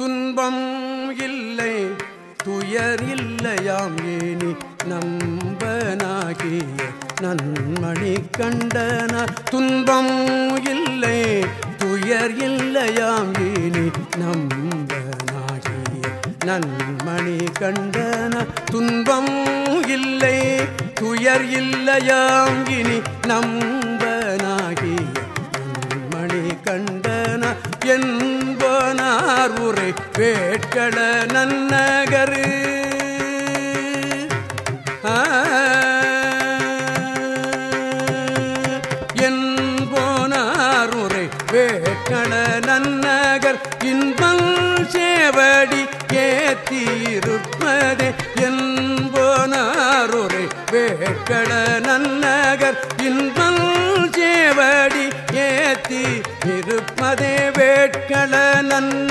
துன்பம் இல்லை துயர் இல்லையாம் ஏனி நம்பனாகிய நன்மணி கண்டன துன்பம் இல்லை துயர் இல்லையாம் ஏனி நம்பனாகிய நன்மணி கண்டன துன்பம் இல்லை துயர் இல்லையாம் இனி நம்பனாகிய நன்மணி கண்டன என்பனா என்பனார் உரை வேட்கள நன்னகரு. என்போனார் உரை வேட்கள நன்னகர் இன்பம் சேவடி கேத்தியிருப்பதே என் போனார் உரை வேட்கள நன்னகர் இன்பம் சேவடி ஏத்தி இருப்பதே வேட்கள நன்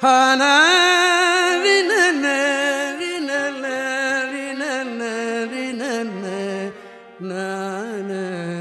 na na